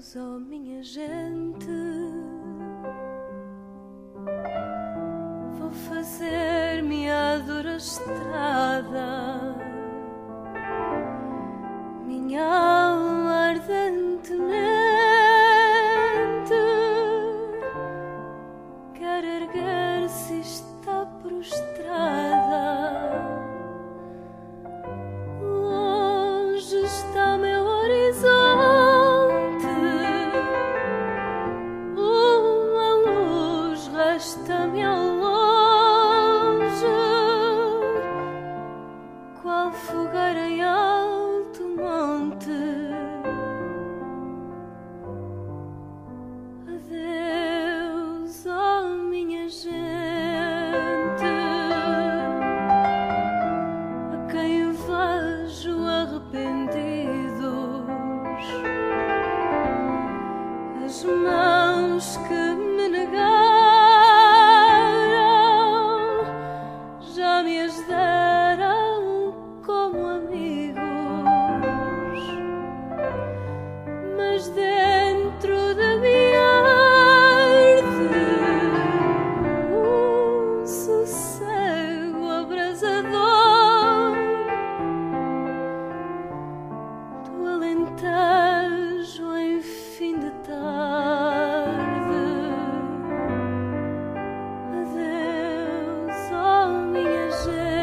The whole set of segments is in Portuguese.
Deus, ó oh minha gente, vou fazer-me adoração. qual fogueira alentejo em fim de tarde. Adeus, oh minha gente,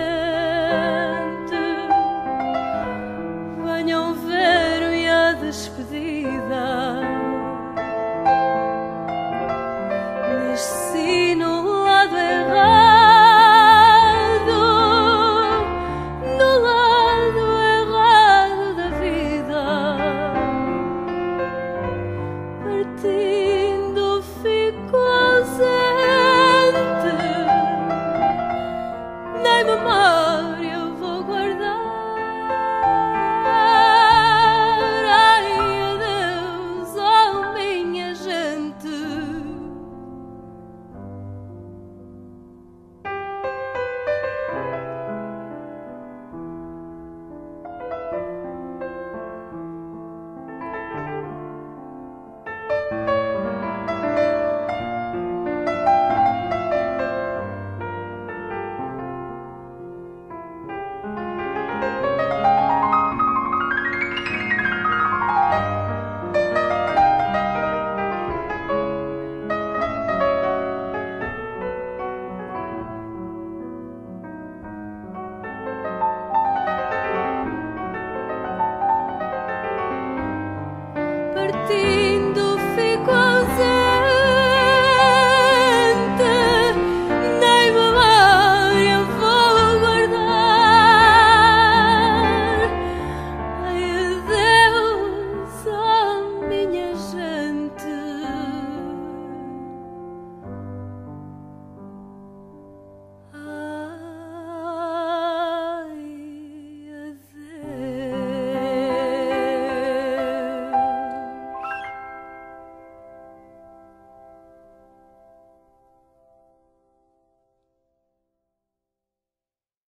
venham ver-me a despedida. ti.